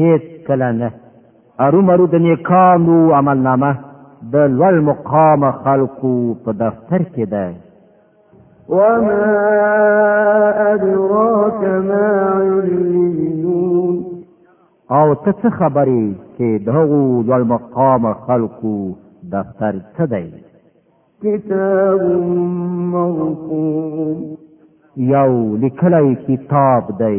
هیڅ کله نه ارومرو د نیکانو عملنامه د لوړ مقام خلقو په دفتر کې ده وما ادراك ما عليون او ته څه خبرې چې دغه لوړ مقام خلقو دفتر څه دی کتاب مرقوم یو لیکلی کتاب دی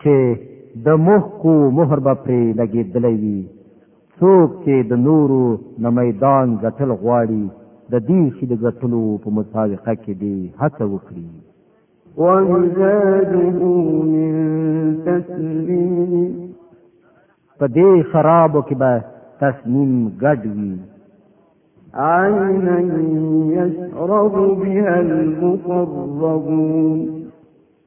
چې د موخکو مهر به پرې لګېدلی وي څوک چې د نورو نه میدان ګټل غواړي د دې شي د ګټلو په مسابقه کې دې هڅه وکړي ومزاجه من تسلیم په دې خرابو کې به تسنیم ګډ وي عینا یشرب بها المقربون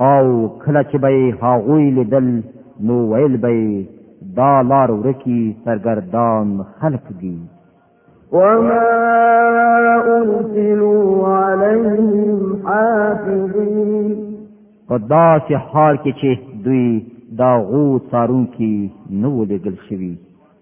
او کله چې به هغوی لیدل نو ویل به دا لار ورکی سرګردان خلق دي وما ارسلوا عليهم حافظين په داسې حال کې چې دوی دا غو څارونکي نه ولېږل شوي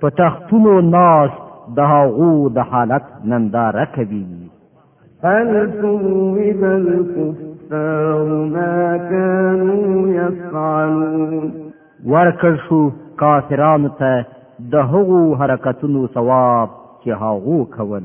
په تختونو ناست د هغو د حالت ننداره کوي هل ثوب الكفار ما كانوا يفعلون ورکړ شو کافرانو ته د هغو حرکتونو ثواب چې هغو کول